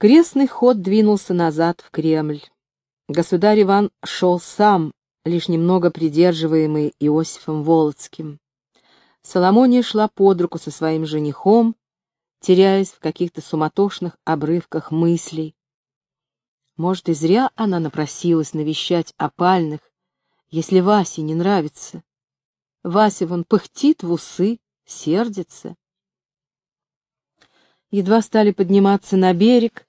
Крестный ход двинулся назад в Кремль. Государь Иван шел сам, лишь немного придерживаемый Иосифом Волоцким. Соломония шла под руку со своим женихом, теряясь в каких-то суматошных обрывках мыслей. Может, и зря она напросилась навещать опальных, если Васе не нравится. Вася вон пыхтит в усы, сердится. Едва стали подниматься на берег,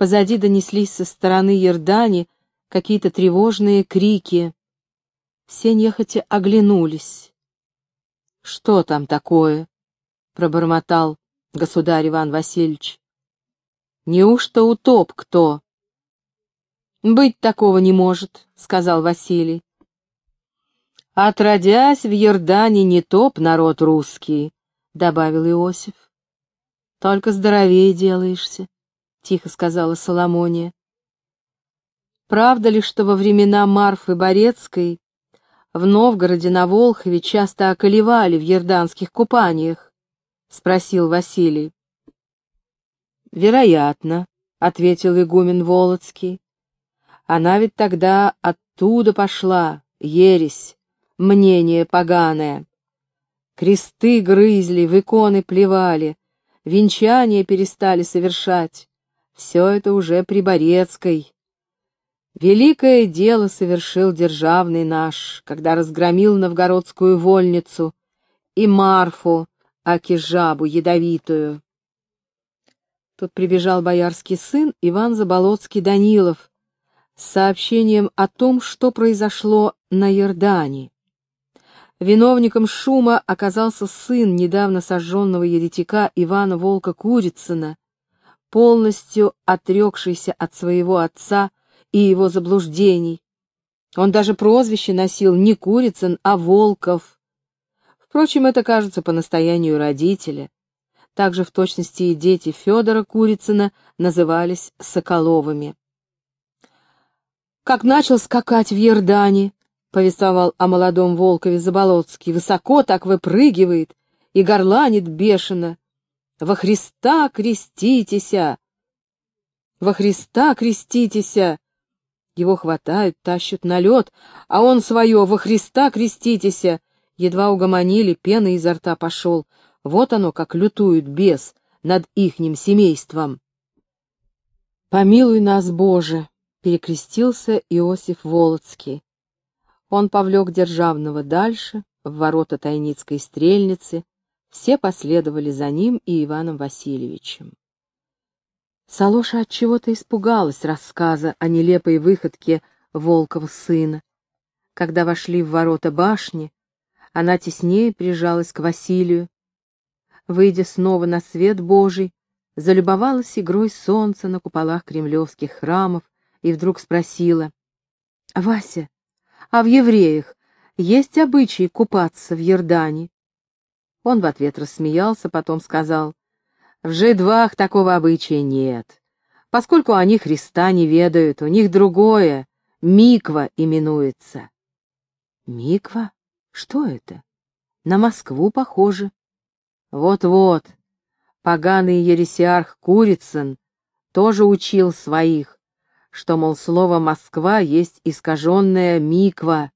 позади донеслись со стороны Ердани какие-то тревожные крики. Все нехотя оглянулись. — Что там такое? — пробормотал государь Иван Васильевич. — Неужто утоп кто? — Быть такого не может, — сказал Василий. — Отродясь в Ердане не топ народ русский, — добавил Иосиф. — Только здоровее делаешься, — тихо сказала Соломония. Правда ли, что во времена Марфы Борецкой в Новгороде на Волхове часто околевали в ерданских купаниях? — спросил Василий. — Вероятно, — ответил игумен Волоцкий. Она ведь тогда оттуда пошла, ересь, мнение поганое. Кресты грызли, в иконы плевали, венчания перестали совершать. Все это уже при Борецкой. Великое дело совершил державный наш, когда разгромил новгородскую вольницу и Марфу, Акижабу ядовитую. Тут прибежал боярский сын Иван Заболоцкий Данилов, с сообщением о том, что произошло на Ердане. Виновником шума оказался сын недавно сожженного еретика Ивана Волка Курицына, полностью отрекшийся от своего отца и его заблуждений. Он даже прозвище носил не Курицын, а Волков. Впрочем, это кажется по настоянию родителя. Также в точности и дети Федора Курицына назывались Соколовыми как начал скакать в Ердане, — повествовал о молодом Волкове Заболоцкий, — высоко так выпрыгивает и горланит бешено. «Во Христа креститеся! Во Христа креститеся!» Его хватают, тащут на лед, а он свое «Во Христа креститеся!» Едва угомонили, пена изо рта пошел. Вот оно, как лютует бес над ихним семейством. «Помилуй нас, Боже!» перекрестился Иосиф Волоцкий. Он повлек Державного дальше, в ворота Тайницкой стрельницы, все последовали за ним и Иваном Васильевичем. Салоша от чего-то испугалась рассказа о нелепой выходке Волкова сына. Когда вошли в ворота башни, она теснее прижалась к Василию. Выйдя снова на свет Божий, залюбовалась игрой солнца на куполах кремлевских храмов, и вдруг спросила. — Вася, а в евреях есть обычай купаться в Ердане? Он в ответ рассмеялся, потом сказал. — В жидвах такого обычая нет. Поскольку они Христа не ведают, у них другое, миква именуется. — Миква? Что это? На Москву похоже. Вот-вот, поганый ересиарх Курицын тоже учил своих, что, мол, слово «Москва» есть искаженная «миква».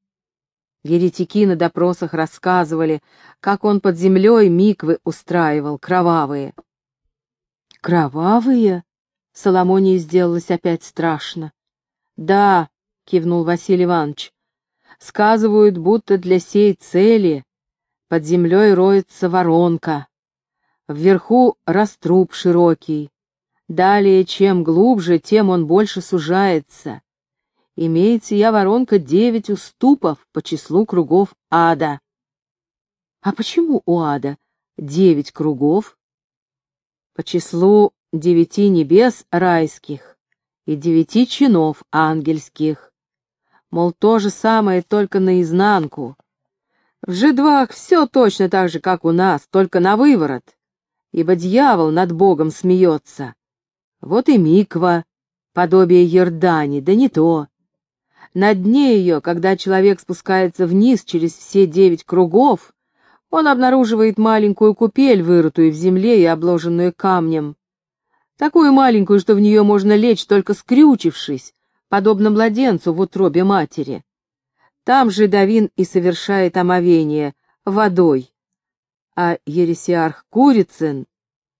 Еретики на допросах рассказывали, как он под землей миквы устраивал, кровавые. «Кровавые?» — Соломонии сделалось опять страшно. «Да», — кивнул Василий Иванович, — «сказывают, будто для сей цели под землей роется воронка. Вверху раструб широкий, Далее, чем глубже, тем он больше сужается. Имеется я воронка девять уступов по числу кругов ада. А почему у ада девять кругов? По числу девяти небес райских и девяти чинов ангельских. Мол, то же самое, только наизнанку. В жидвах все точно так же, как у нас, только на выворот, ибо дьявол над Богом смеется. Вот и миква, подобие Ердани, да не то. На дне ее, когда человек спускается вниз через все девять кругов, он обнаруживает маленькую купель, вырытую в земле и обложенную камнем. такую маленькую, что в нее можно лечь, только скрючившись, подобно младенцу в утробе матери. Там же Давин и совершает омовение водой, а ересиарх Курицын,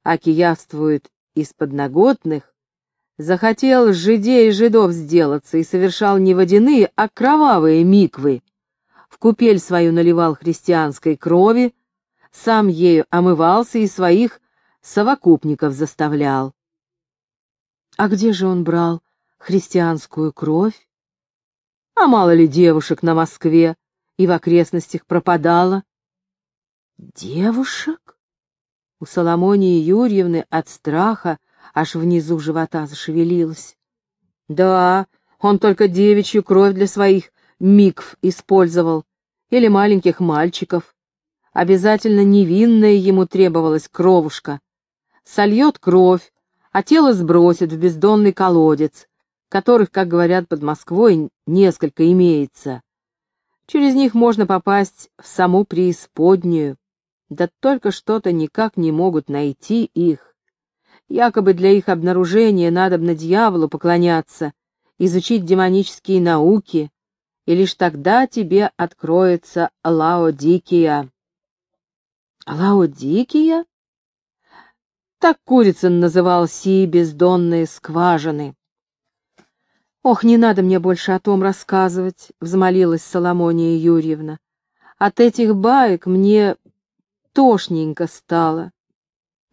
аки явствует из подноготных, захотел жидей жидов сделаться и совершал не водяные, а кровавые миквы. В купель свою наливал христианской крови, сам ею омывался и своих совокупников заставлял. А где же он брал христианскую кровь? А мало ли девушек на Москве и в окрестностях пропадало? Девушек? У Соломонии Юрьевны от страха аж внизу живота зашевелилась. Да, он только девичью кровь для своих микв использовал, или маленьких мальчиков. Обязательно невинная ему требовалась кровушка. Сольет кровь, а тело сбросит в бездонный колодец, которых, как говорят под Москвой, несколько имеется. Через них можно попасть в саму преисподнюю, да только что-то никак не могут найти их. Якобы для их обнаружения надо на дьяволу поклоняться, изучить демонические науки, и лишь тогда тебе откроется Лаодикия. Лаодикия? Так Курицын называл сии бездонные скважины. «Ох, не надо мне больше о том рассказывать», — взмолилась Соломония Юрьевна. «От этих баек мне тошненько стало».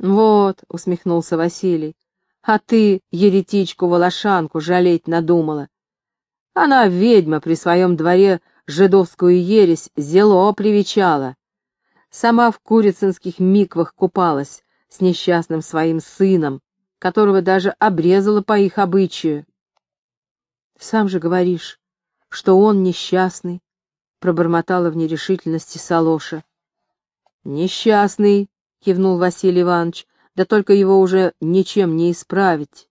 «Вот», — усмехнулся Василий, — «а ты еретичку-волошанку жалеть надумала. Она, ведьма, при своем дворе жидовскую ересь зело привечала. Сама в курицынских миквах купалась с несчастным своим сыном, которого даже обрезала по их обычаю. Сам же говоришь, что он несчастный, — пробормотала в нерешительности Салоша. Несчастный, — кивнул Василий Иванович, — да только его уже ничем не исправить.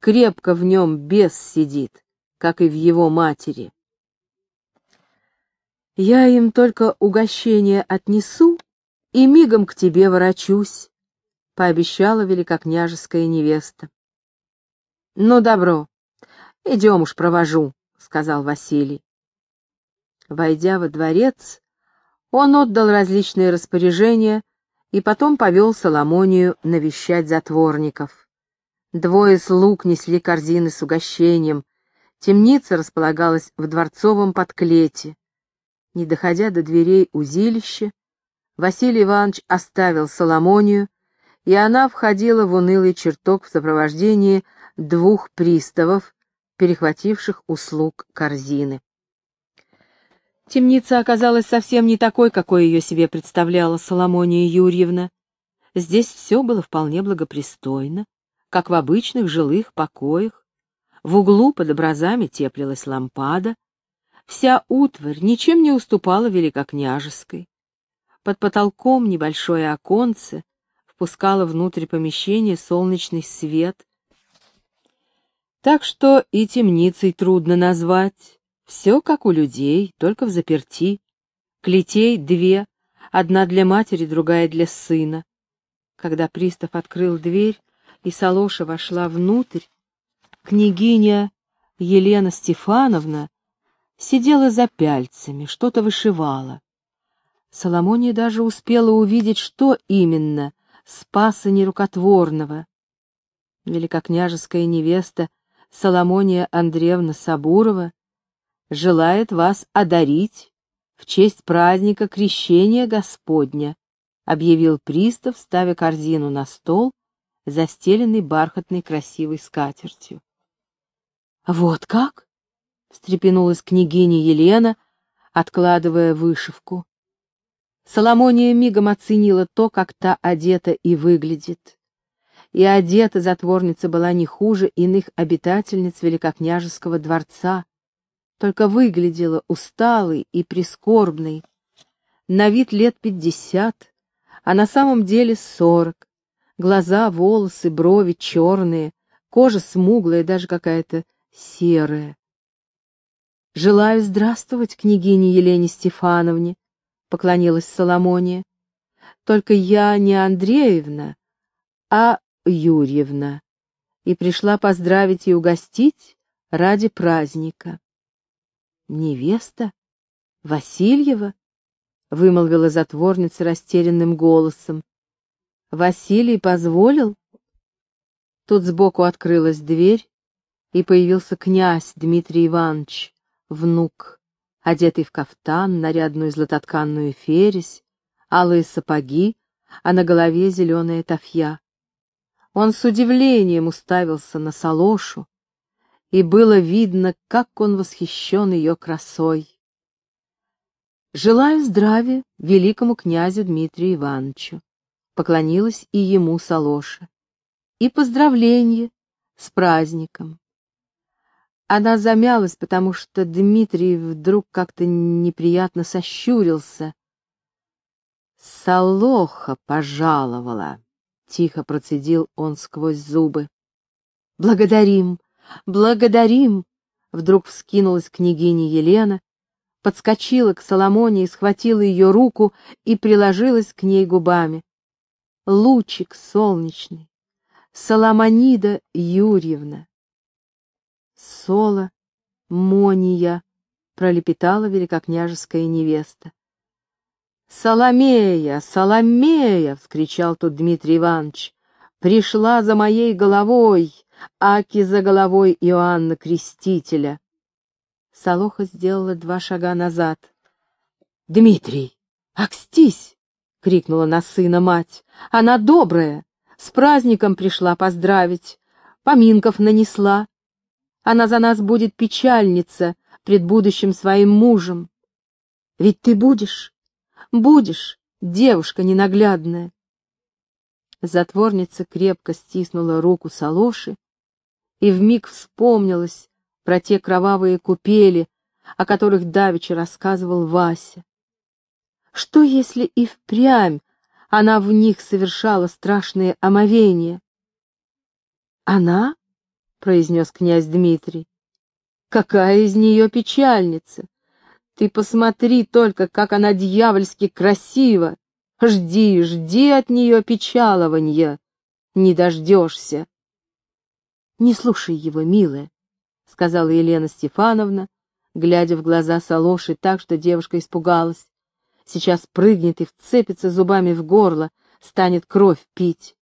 Крепко в нем бес сидит, как и в его матери. Я им только угощение отнесу и мигом к тебе ворочусь, — пообещала великокняжеская невеста. — Ну, добро, «Идем уж, провожу», — сказал Василий. Войдя во дворец, он отдал различные распоряжения и потом повел Соломонию навещать затворников. Двое слуг несли корзины с угощением. Темница располагалась в дворцовом подклете. Не доходя до дверей узилища, Василий Иванович оставил Соломонию, и она входила в унылый чертог в сопровождении двух приставов, перехвативших услуг корзины. Темница оказалась совсем не такой, какой ее себе представляла Соломония Юрьевна. Здесь все было вполне благопристойно, как в обычных жилых покоях. В углу под образами теплилась лампада. Вся утварь ничем не уступала великокняжеской. Под потолком небольшое оконце впускало внутрь помещения солнечный свет, так что и темницей трудно назвать. Все как у людей, только в заперти. Клетей две, одна для матери, другая для сына. Когда пристав открыл дверь, и Салоша вошла внутрь, княгиня Елена Стефановна сидела за пяльцами, что-то вышивала. Соломония даже успела увидеть, что именно спаса нерукотворного. Великокняжеская невеста Соломония Андреевна Сабурова желает вас одарить в честь праздника Крещения Господня, объявил пристав, ставя корзину на стол, застеленный бархатной красивой скатертью. «Вот как?» — встрепенулась княгиня Елена, откладывая вышивку. Соломония мигом оценила то, как та одета и выглядит и одета затворница была не хуже иных обитательниц великокняжеского дворца, только выглядела усталой и прискорбной, на вид лет пятьдесят, а на самом деле сорок, глаза, волосы, брови черные, кожа смуглая, даже какая-то серая. «Желаю здравствовать, княгине Елене Стефановне», — поклонилась Соломония. «Только я не Андреевна, а Юрьевна, и пришла поздравить и угостить ради праздника. «Невеста? Васильева?» — вымолвила затворница растерянным голосом. «Василий позволил?» Тут сбоку открылась дверь, и появился князь Дмитрий Иванович, внук, одетый в кафтан, нарядную златотканную фересь, алые сапоги, а на голове зеленая тафья. Он с удивлением уставился на Салошу, и было видно, как он восхищен ее красой. «Желаю здравия великому князю Дмитрию Ивановичу», — поклонилась и ему Салоша, — «и поздравление с праздником». Она замялась, потому что Дмитрий вдруг как-то неприятно сощурился. «Солоха пожаловала», — тихо процедил он сквозь зубы. «Благодарим, благодарим!» Вдруг вскинулась княгиня Елена, подскочила к Соломоне и схватила ее руку и приложилась к ней губами. Лучик солнечный, Соломонида Юрьевна. Соло, Мония, пролепетала великокняжеская невеста. «Соломея! Соломея!» — вскричал тут Дмитрий Иванович. «Пришла за моей головой, аки за головой Иоанна Крестителя». Солоха сделала два шага назад. «Дмитрий, акстись!» — крикнула на сына мать. «Она добрая, с праздником пришла поздравить, поминков нанесла. Она за нас будет печальница пред будущим своим мужем. Ведь ты будешь, будешь, девушка ненаглядная. Затворница крепко стиснула руку Салоши, и вмиг вспомнилась про те кровавые купели, о которых давеча рассказывал Вася. Что, если и впрямь она в них совершала страшные омовения? Она произнес князь Дмитрий. Какая из нее печальница! Ты посмотри только, как она дьявольски красива! Жди, жди от нее печалования, не дождешься. Не слушай его, милая, — сказала Елена Стефановна, глядя в глаза Салоши так, что девушка испугалась. Сейчас прыгнет и вцепится зубами в горло, станет кровь пить.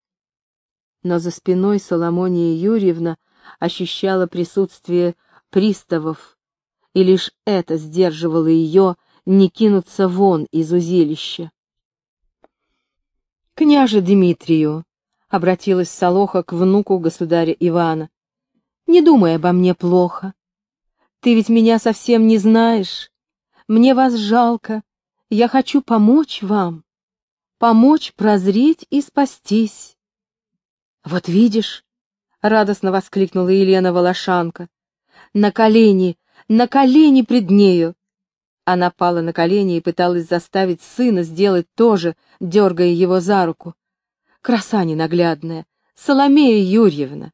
Но за спиной Соломония Юрьевна ощущала присутствие приставов, и лишь это сдерживало ее не кинуться вон из узилища. «Княже Дмитрию», — обратилась Солоха к внуку государя Ивана, — «не думай обо мне плохо. Ты ведь меня совсем не знаешь. Мне вас жалко. Я хочу помочь вам, помочь прозреть и спастись. Вот видишь, — радостно воскликнула Елена Волошанка. «На колени! На колени пред нею!» Она пала на колени и пыталась заставить сына сделать то же, дергая его за руку. «Краса ненаглядная! Соломея Юрьевна!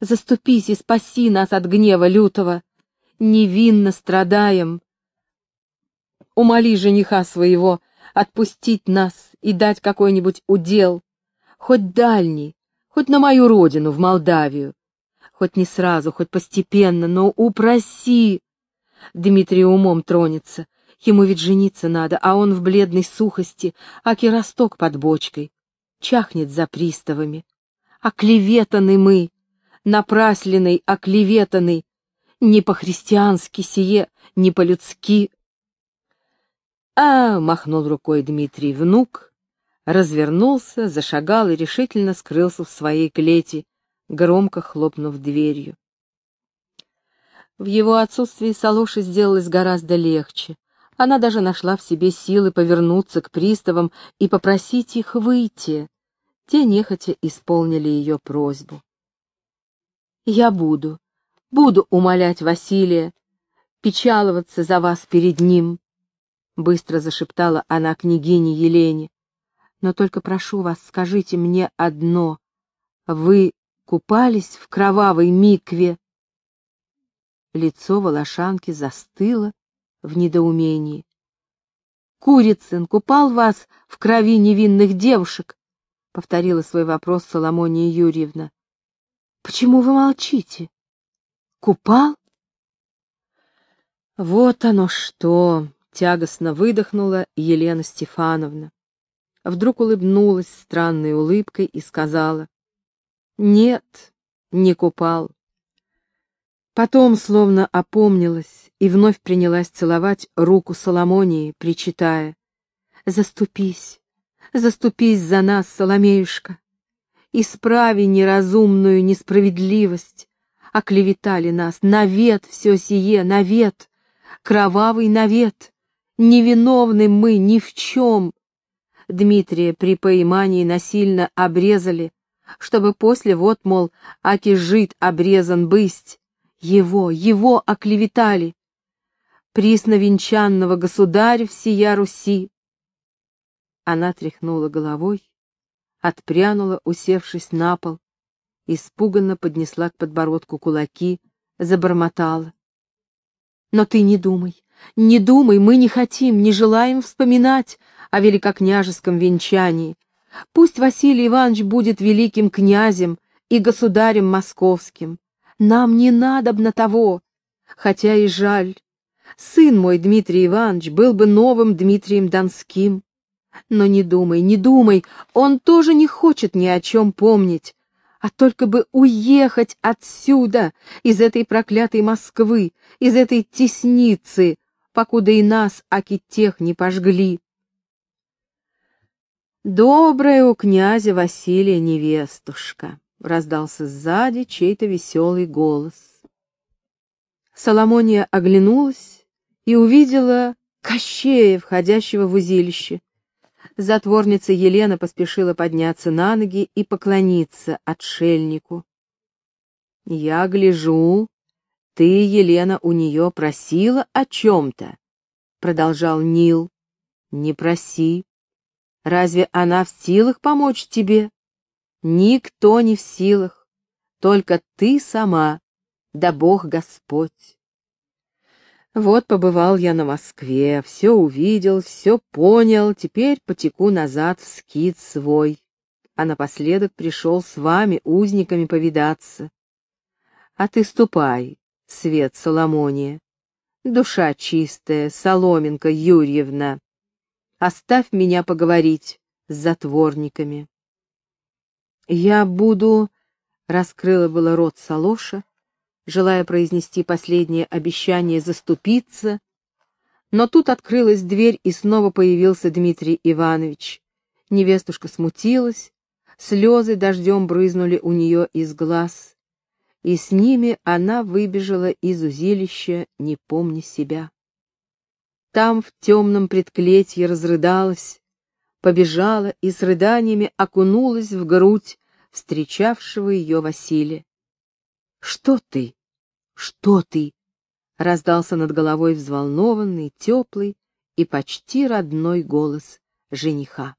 Заступись и спаси нас от гнева лютого! Невинно страдаем! Умоли жениха своего отпустить нас и дать какой-нибудь удел, хоть дальний, хоть на мою родину, в Молдавию. Хоть не сразу, хоть постепенно, но упроси. Дмитрий умом тронется. Ему ведь жениться надо, а он в бледной сухости, аки росток под бочкой. Чахнет за приставами. Оклеветаны мы, напрасленный, оклеветанный. Не по-христиански сие, не по-людски. А, махнул рукой Дмитрий внук, развернулся, зашагал и решительно скрылся в своей клете, громко хлопнув дверью. В его отсутствии Салоше сделалось гораздо легче. Она даже нашла в себе силы повернуться к приставам и попросить их выйти. Те нехотя исполнили ее просьбу. «Я буду, буду умолять Василия, печаловаться за вас перед ним», — быстро зашептала она княгине Елене. Но только прошу вас, скажите мне одно. Вы купались в кровавой микве?» Лицо Волошанки застыло в недоумении. «Курицын купал вас в крови невинных девушек?» — повторила свой вопрос Соломония Юрьевна. Почему вы молчите? Купал? Вот оно что! Тягостно выдохнула Елена Стефановна. Вдруг улыбнулась странной улыбкой и сказала. Нет, не купал. Потом словно опомнилась и вновь принялась целовать руку Соломонии, причитая. «Заступись, заступись за нас, Соломеюшка! Исправи неразумную несправедливость! Оклеветали нас, навет все сие, навет! Кровавый навет! Невиновны мы ни в чем!» Дмитрия при поимании насильно обрезали, чтобы после вот, мол, аки жид обрезан бысть, его, его оклеветали. Присновенчанного государя всея Руси. Она тряхнула головой, отпрянула, усевшись на пол, испуганно поднесла к подбородку кулаки, забормотала. Но ты не думай, не думай, мы не хотим, не желаем вспоминать о великокняжеском венчании. Пусть Василий Иванович будет великим князем и государем московским. Нам не надобно того, хотя и жаль. Сын мой, Дмитрий Иванович, был бы новым Дмитрием Донским. Но не думай, не думай, он тоже не хочет ни о чем помнить, а только бы уехать отсюда, из этой проклятой Москвы, из этой тесницы, покуда и нас, аки тех, не пожгли. Добрая у князя Василия невестушка раздался сзади чей-то веселый голос. Соломония оглянулась и увидела Кощея, входящего в узилище. Затворница Елена поспешила подняться на ноги и поклониться отшельнику. «Я гляжу, ты, Елена, у нее просила о чем-то», — продолжал Нил. «Не проси. Разве она в силах помочь тебе?» Никто не в силах, только ты сама, да Бог Господь. Вот побывал я на Москве, все увидел, все понял, теперь потеку назад в скит свой, а напоследок пришел с вами, узниками, повидаться. А ты ступай, свет Соломония, душа чистая, Соломенка Юрьевна, оставь меня поговорить с затворниками. «Я буду...» — раскрыла было рот Салоша, желая произнести последнее обещание заступиться, но тут открылась дверь, и снова появился Дмитрий Иванович. Невестушка смутилась, слезы дождем брызнули у нее из глаз, и с ними она выбежала из узилища, не помня себя. Там в темном предклетье разрыдалась, побежала и с рыданиями окунулась в грудь встречавшего ее Василия. «Что ты? Что ты?» — раздался над головой взволнованный, теплый и почти родной голос жениха.